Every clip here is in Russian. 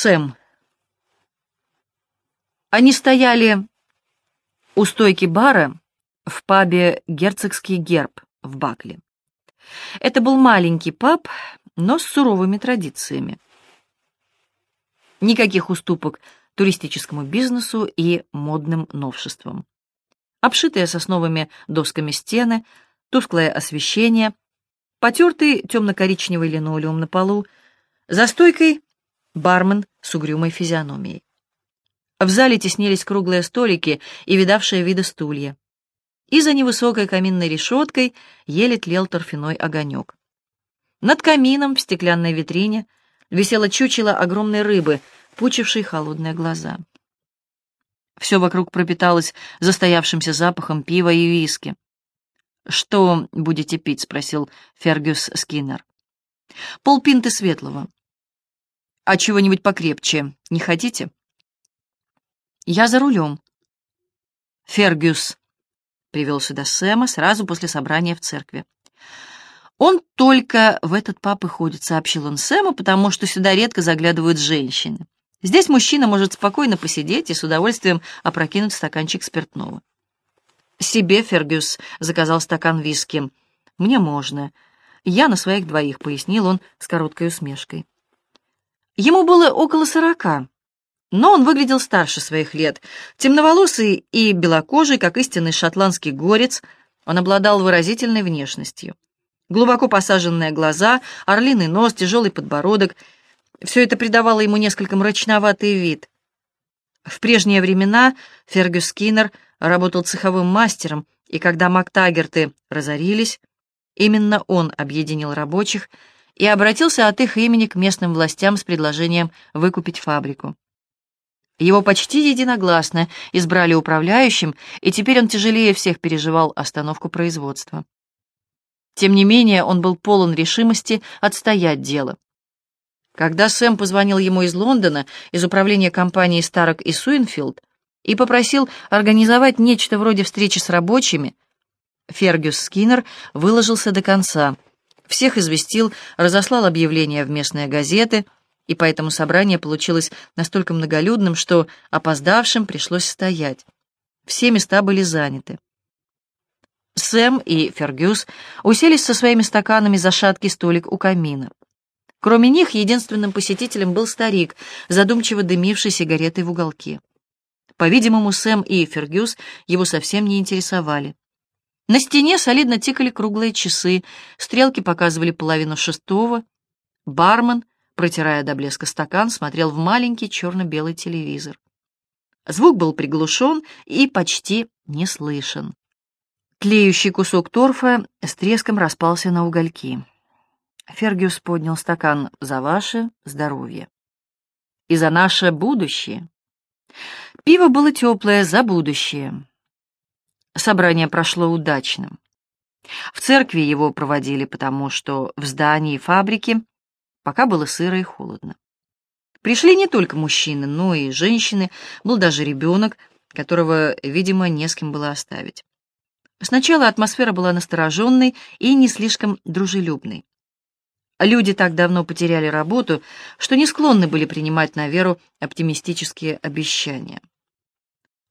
Сэм. Они стояли у стойки бара в пабе «Герцогский герб» в Бакле. Это был маленький паб, но с суровыми традициями. Никаких уступок туристическому бизнесу и модным новшествам. Обшитые сосновыми досками стены, тусклое освещение, потертый темно-коричневый линолеум на полу, за стойкой бармен с угрюмой физиономией. В зале теснились круглые столики и видавшие виды стулья. И за невысокой каминной решеткой еле тлел торфяной огонек. Над камином в стеклянной витрине висело чучело огромной рыбы, пучившей холодные глаза. Все вокруг пропиталось застоявшимся запахом пива и виски. «Что будете пить?» — спросил Фергюс Скиннер. «Полпинты светлого». «А чего-нибудь покрепче не хотите?» «Я за рулем». Фергюс привел сюда Сэма сразу после собрания в церкви. «Он только в этот паб и ходит», — сообщил он Сэму, «потому что сюда редко заглядывают женщины. Здесь мужчина может спокойно посидеть и с удовольствием опрокинуть стаканчик спиртного». «Себе Фергюс заказал стакан виски. Мне можно. Я на своих двоих», — пояснил он с короткой усмешкой. Ему было около сорока, но он выглядел старше своих лет. Темноволосый и белокожий, как истинный шотландский горец, он обладал выразительной внешностью. Глубоко посаженные глаза, орлиный нос, тяжелый подбородок — все это придавало ему несколько мрачноватый вид. В прежние времена Фергюс Киннер работал цеховым мастером, и когда Мактагерты разорились, именно он объединил рабочих и обратился от их имени к местным властям с предложением выкупить фабрику. Его почти единогласно избрали управляющим, и теперь он тяжелее всех переживал остановку производства. Тем не менее, он был полон решимости отстоять дело. Когда Сэм позвонил ему из Лондона, из управления компании Старок и Суинфилд, и попросил организовать нечто вроде встречи с рабочими, Фергюс Скиннер выложился до конца, всех известил, разослал объявления в местные газеты, и поэтому собрание получилось настолько многолюдным, что опоздавшим пришлось стоять. Все места были заняты. Сэм и Фергюс уселись со своими стаканами за шаткий столик у камина. Кроме них, единственным посетителем был старик, задумчиво дымивший сигаретой в уголке. По-видимому, Сэм и Фергюс его совсем не интересовали. На стене солидно тикали круглые часы, стрелки показывали половину шестого. Бармен, протирая до блеска стакан, смотрел в маленький черно-белый телевизор. Звук был приглушен и почти не слышен. Тлеющий кусок торфа с треском распался на угольки. Фергюс поднял стакан за ваше здоровье. И за наше будущее. Пиво было теплое за будущее. Собрание прошло удачным. В церкви его проводили, потому что в здании фабрики пока было сыро и холодно. Пришли не только мужчины, но и женщины, был даже ребенок, которого, видимо, не с кем было оставить. Сначала атмосфера была настороженной и не слишком дружелюбной. Люди так давно потеряли работу, что не склонны были принимать на веру оптимистические обещания.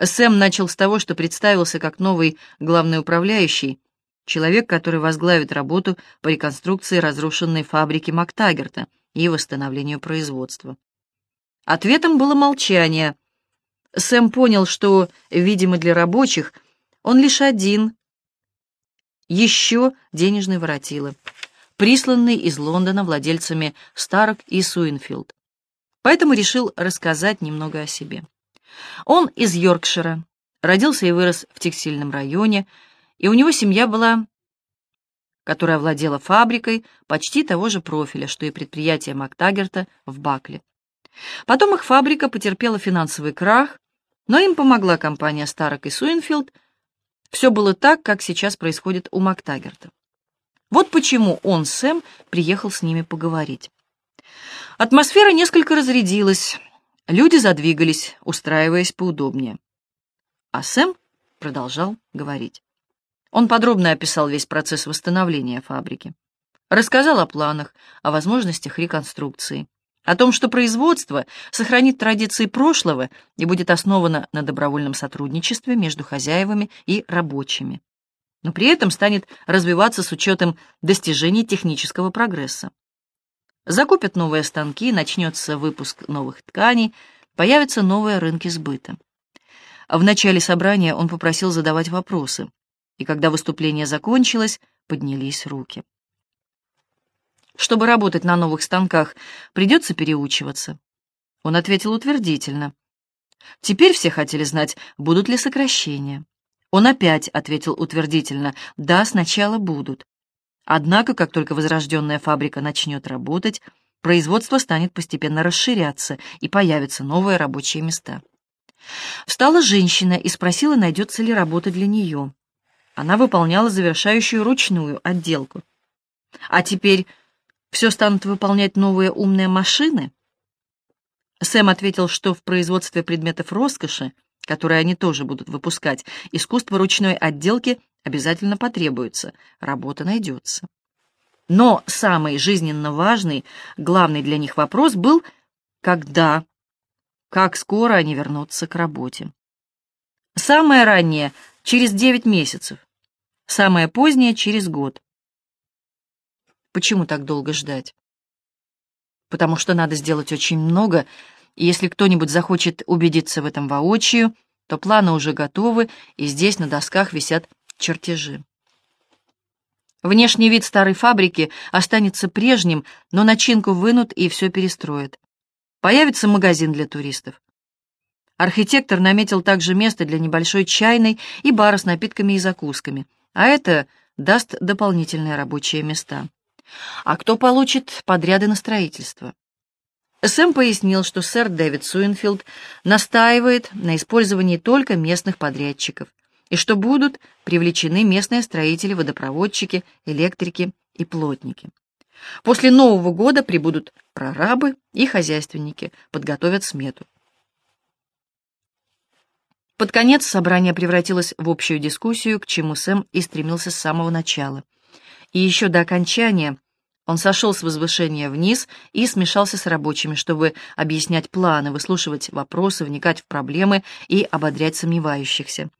Сэм начал с того, что представился как новый главный управляющий, человек, который возглавит работу по реконструкции разрушенной фабрики Мактагерта и восстановлению производства. Ответом было молчание. Сэм понял, что, видимо, для рабочих он лишь один, еще денежный воротило — присланный из Лондона владельцами Старк и Суинфилд. Поэтому решил рассказать немного о себе. Он из Йоркшира, родился и вырос в текстильном районе, и у него семья была, которая владела фабрикой почти того же профиля, что и предприятие Мактагерта в Бакле. Потом их фабрика потерпела финансовый крах, но им помогла компания Старок и Суинфилд. Все было так, как сейчас происходит у Мактагерта. Вот почему он, Сэм, приехал с ними поговорить. Атмосфера несколько разрядилась, люди задвигались, устраиваясь поудобнее. А Сэм продолжал говорить. Он подробно описал весь процесс восстановления фабрики. Рассказал о планах, о возможностях реконструкции. О том, что производство сохранит традиции прошлого и будет основано на добровольном сотрудничестве между хозяевами и рабочими, но при этом станет развиваться с учетом достижений технического прогресса. Закупят новые станки, начнется выпуск новых тканей, появятся новые рынки сбыта. В начале собрания он попросил задавать вопросы, и когда выступление закончилось, поднялись руки. Чтобы работать на новых станках, придется переучиваться. Он ответил утвердительно. Теперь все хотели знать, будут ли сокращения. Он опять ответил утвердительно, да, сначала будут. Однако, как только возрожденная фабрика начнет работать, производство станет постепенно расширяться и появятся новые рабочие места. Встала женщина и спросила, найдется ли работа для нее. Она выполняла завершающую ручную отделку. А теперь все станут выполнять новые умные машины? Сэм ответил, что в производстве предметов роскоши, которые они тоже будут выпускать, искусство ручной отделки обязательно потребуется, работа найдется. Но самый жизненно важный, главный для них вопрос был, когда, как скоро они вернутся к работе. Самое раннее — через 9 месяцев, самое позднее — через год. Почему так долго ждать? Потому что надо сделать очень много, и если кто-нибудь захочет убедиться в этом воочию, то планы уже готовы, и здесь на досках висят чертежи. Внешний вид старой фабрики останется прежним, но начинку вынут и все перестроят. Появится магазин для туристов. Архитектор наметил также место для небольшой чайной и бара с напитками и закусками, а это даст дополнительные рабочие места. А кто получит подряды на строительство? Сэм пояснил, что сэр Дэвид Суинфилд настаивает на использовании только местных подрядчиков, и что будут привлечены местные строители, водопроводчики, электрики и плотники. После Нового года прибудут прорабы и хозяйственники, подготовят смету. Под конец собрание превратилось в общую дискуссию, к чему Сэм и стремился с самого начала — и еще до окончания он сошел с возвышения вниз и смешался с рабочими, чтобы объяснять планы, выслушивать вопросы, вникать в проблемы и ободрять сомневающихся.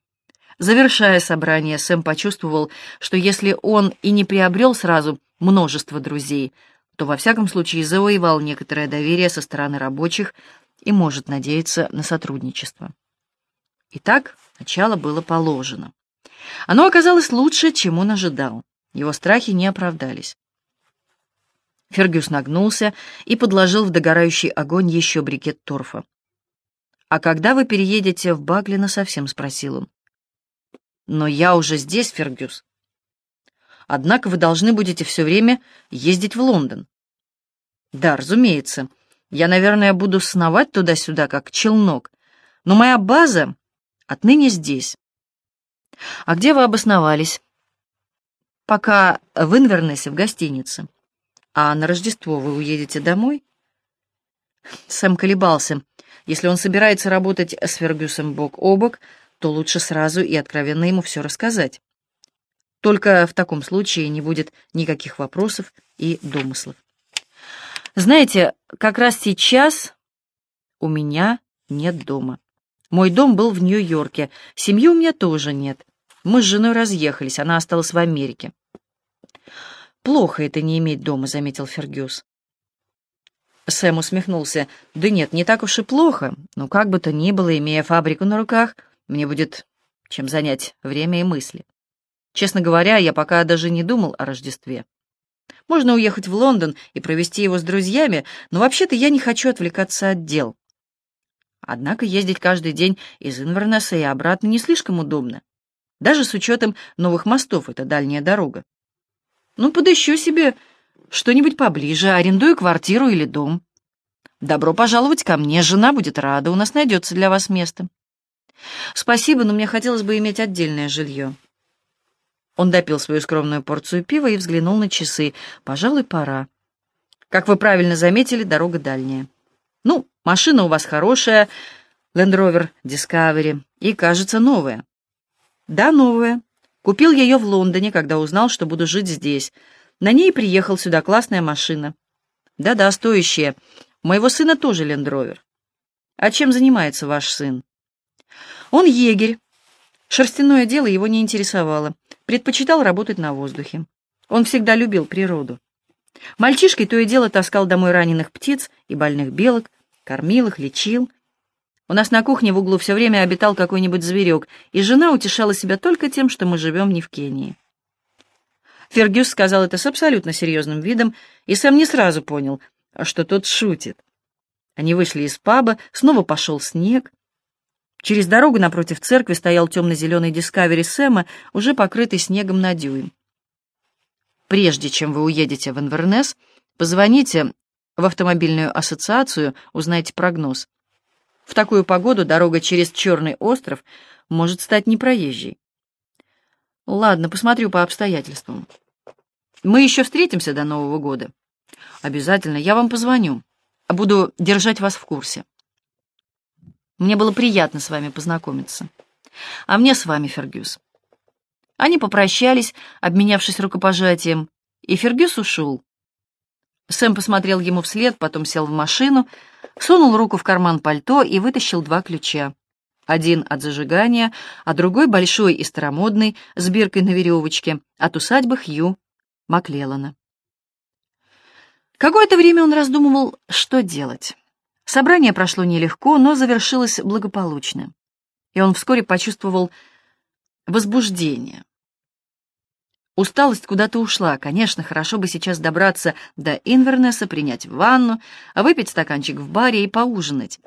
Завершая собрание, Сэм почувствовал, что если он и не приобрел сразу множество друзей, то во всяком случае завоевал некоторое доверие со стороны рабочих и может надеяться на сотрудничество. Итак, начало было положено. Оно оказалось лучше, чем он ожидал. Его страхи не оправдались. Фергюс нагнулся и подложил в догорающий огонь еще брикет торфа. «А когда вы переедете в Баглина совсем?» — спросил он. «Но я уже здесь, Фергюс. Однако вы должны будете все время ездить в Лондон». «Да, разумеется. Я, наверное, буду сновать туда-сюда, как челнок. Но моя база отныне здесь». «А где вы обосновались?» пока в Инвернесе в гостинице. А на Рождество вы уедете домой? Сэм колебался. Если он собирается работать с Фергюсом бок о бок, то лучше сразу и откровенно ему все рассказать. Только в таком случае не будет никаких вопросов и домыслов. Знаете, как раз сейчас у меня нет дома. Мой дом был в Нью-Йорке, семьи у меня тоже нет. Мы с женой разъехались, она осталась в Америке. «Плохо это не иметь дома», — заметил Фергюс. Сэм усмехнулся. «Да нет, не так уж и плохо. Но как бы то ни было, имея фабрику на руках, мне будет чем занять время и мысли. Честно говоря, я пока даже не думал о Рождестве. Можно уехать в Лондон и провести его с друзьями, но вообще-то я не хочу отвлекаться от дел. Однако ездить каждый день из Инвернесса и обратно не слишком удобно. Даже с учетом новых мостов это дальняя дорога. Ну, подыщу себе что-нибудь поближе, арендую квартиру или дом. Добро пожаловать ко мне, жена будет рада, у нас найдется для вас место. Спасибо, но мне хотелось бы иметь отдельное жилье. Он допил свою скромную порцию пива и взглянул на часы. Пожалуй, пора. Как вы правильно заметили, дорога дальняя. Ну, машина у вас хорошая, Land Rover Discovery, и, кажется, новая. Да, новая. Купил ее в Лондоне, когда узнал, что буду жить здесь. На ней приехал сюда классная машина. Да-да, стоящая. моего сына тоже лендровер. А чем занимается ваш сын? Он егерь. Шерстяное дело его не интересовало. Предпочитал работать на воздухе. Он всегда любил природу. Мальчишкой то и дело таскал домой раненых птиц и больных белок, кормил их, лечил. У нас на кухне в углу все время обитал какой-нибудь зверек, и жена утешала себя только тем, что мы живем не в Кении. Фергюс сказал это с абсолютно серьезным видом, и сам не сразу понял, что тот шутит. Они вышли из паба, снова пошел снег. Через дорогу напротив церкви стоял темно-зеленый дискавери Сэма, уже покрытый снегом на дюйм. Прежде чем вы уедете в Инвернес, позвоните в автомобильную ассоциацию, узнайте прогноз. В такую погоду дорога через Черный остров может стать непроезжей. Ладно, посмотрю по обстоятельствам. Мы еще встретимся до Нового года. Обязательно, я вам позвоню. Буду держать вас в курсе. Мне было приятно с вами познакомиться. А мне с вами, Фергюс. Они попрощались, обменявшись рукопожатием, и Фергюс ушел. Сэм посмотрел ему вслед, потом сел в машину, сунул руку в карман пальто и вытащил два ключа. Один от зажигания, а другой большой и старомодный, с биркой на веревочке, от усадьбы Хью Маклеллана. Какое-то время он раздумывал, что делать. Собрание прошло нелегко, но завершилось благополучно, и он вскоре почувствовал возбуждение. Усталость куда-то ушла. Конечно, хорошо бы сейчас добраться до Инвернеса, принять ванну, выпить стаканчик в баре и поужинать.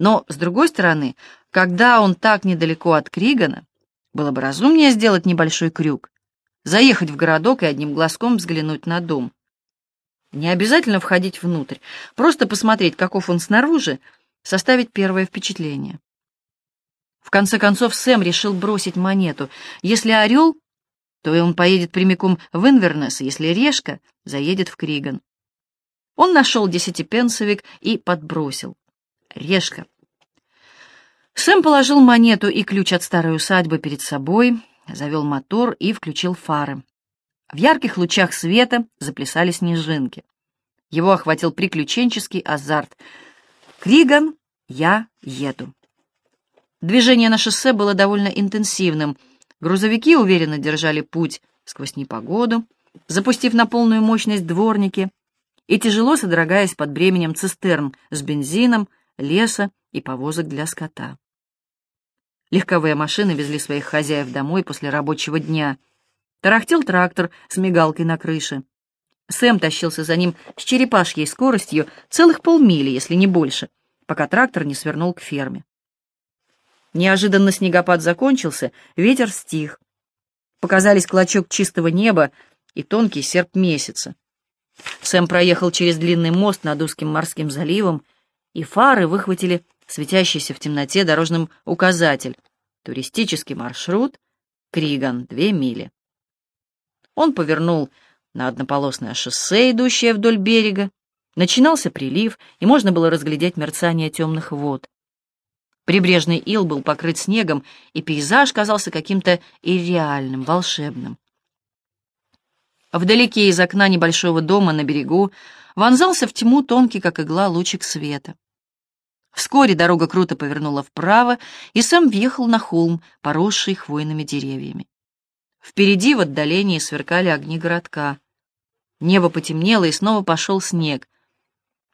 Но, с другой стороны, когда он так недалеко от Кригана, было бы разумнее сделать небольшой крюк, заехать в городок и одним глазком взглянуть на дом. Не обязательно входить внутрь, просто посмотреть, каков он снаружи, составить первое впечатление. В конце концов, Сэм решил бросить монету. Если орел то он поедет прямиком в Инвернес, если решка заедет в Криган. Он нашел десятипенсовик и подбросил. Решка. Сэм положил монету и ключ от старой усадьбы перед собой, завел мотор и включил фары. В ярких лучах света заплясали снежинки. Его охватил приключенческий азарт. «Криган, я еду». Движение на шоссе было довольно интенсивным — Грузовики уверенно держали путь сквозь непогоду, запустив на полную мощность дворники и тяжело содрогаясь под бременем цистерн с бензином, леса и повозок для скота. Легковые машины везли своих хозяев домой после рабочего дня. Тарахтел трактор с мигалкой на крыше. Сэм тащился за ним с черепашьей скоростью целых полмили, если не больше, пока трактор не свернул к ферме. Неожиданно снегопад закончился, ветер стих. Показались клочок чистого неба и тонкий серп месяца. Сэм проехал через длинный мост над узким морским заливом, и фары выхватили светящийся в темноте дорожным указатель. Туристический маршрут Криган, две мили. Он повернул на однополосное шоссе, идущее вдоль берега. Начинался прилив, и можно было разглядеть мерцание темных вод. Прибрежный ил был покрыт снегом, и пейзаж казался каким-то ирреальным, волшебным. Вдалеке из окна небольшого дома на берегу вонзался в тьму тонкий, как игла, лучик света. Вскоре дорога круто повернула вправо, и сам въехал на холм, поросший хвойными деревьями. Впереди в отдалении сверкали огни городка. Небо потемнело, и снова пошел снег.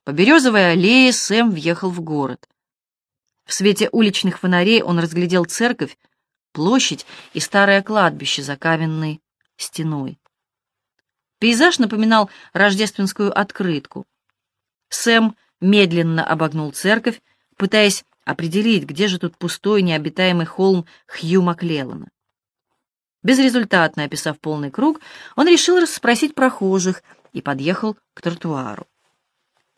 По березовой аллее Сэм въехал в город. В свете уличных фонарей он разглядел церковь, площадь и старое кладбище за каменной стеной. Пейзаж напоминал рождественскую открытку. Сэм медленно обогнул церковь, пытаясь определить, где же тут пустой необитаемый холм Хью Маклеллана. Безрезультатно описав полный круг, он решил расспросить прохожих и подъехал к тротуару.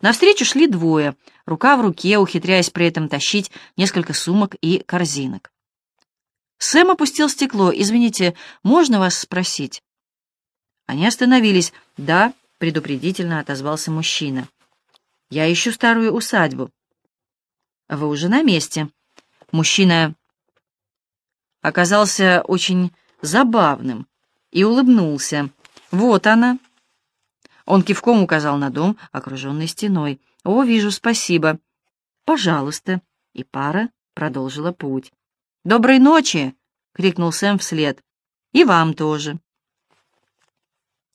Навстречу шли двое, рука в руке, ухитряясь при этом тащить несколько сумок и корзинок. Сэм опустил стекло. «Извините, можно вас спросить?» Они остановились. «Да», — предупредительно отозвался мужчина. «Я ищу старую усадьбу». «Вы уже на месте». Мужчина оказался очень забавным и улыбнулся. «Вот она». Он кивком указал на дом, окруженный стеной. «О, вижу, спасибо». «Пожалуйста». И пара продолжила путь. «Доброй ночи!» — крикнул Сэм вслед. «И вам тоже».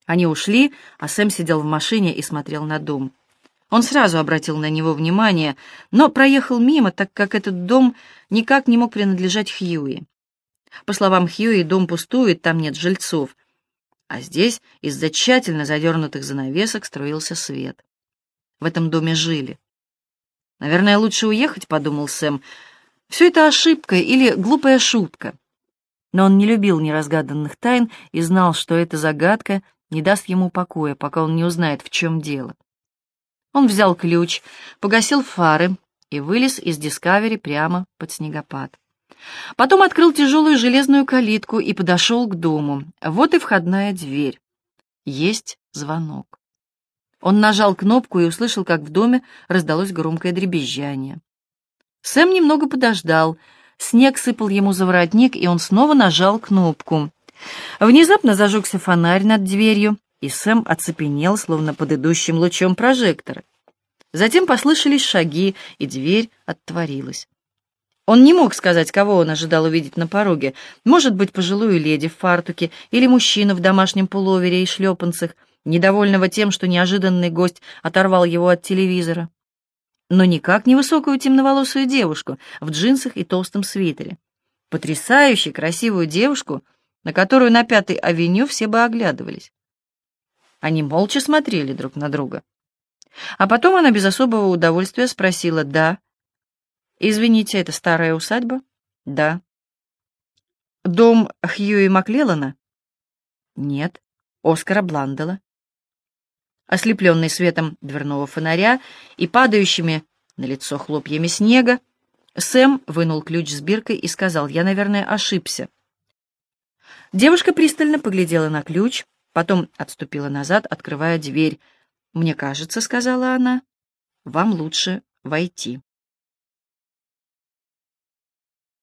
Они ушли, а Сэм сидел в машине и смотрел на дом. Он сразу обратил на него внимание, но проехал мимо, так как этот дом никак не мог принадлежать Хьюи. По словам Хьюи, дом пустует, там нет жильцов. А здесь из-за тщательно задернутых занавесок строился свет. В этом доме жили. «Наверное, лучше уехать», — подумал Сэм. «Все это ошибка или глупая шутка». Но он не любил неразгаданных тайн и знал, что эта загадка не даст ему покоя, пока он не узнает, в чем дело. Он взял ключ, погасил фары и вылез из Дискавери прямо под снегопад. Потом открыл тяжелую железную калитку и подошел к дому. Вот и входная дверь. Есть звонок. Он нажал кнопку и услышал, как в доме раздалось громкое дребезжание. Сэм немного подождал. Снег сыпал ему за воротник, и он снова нажал кнопку. Внезапно зажегся фонарь над дверью, и Сэм оцепенел, словно под идущим лучом прожектора. Затем послышались шаги, и дверь оттворилась. Он не мог сказать, кого он ожидал увидеть на пороге. Может быть, пожилую леди в фартуке или мужчину в домашнем пуловере и шлепанцах, недовольного тем, что неожиданный гость оторвал его от телевизора. Но никак не высокую темноволосую девушку в джинсах и толстом свитере. Потрясающе красивую девушку, на которую на Пятой авеню все бы оглядывались. Они молча смотрели друг на друга. А потом она без особого удовольствия спросила «Да, «Извините, это старая усадьба?» «Да». «Дом Хьюи Маклеллана?» «Нет». «Оскара Бландела?» Ослепленный светом дверного фонаря и падающими на лицо хлопьями снега, Сэм вынул ключ с биркой и сказал, «Я, наверное, ошибся». Девушка пристально поглядела на ключ, потом отступила назад, открывая дверь. «Мне кажется, — сказала она, — вам лучше войти».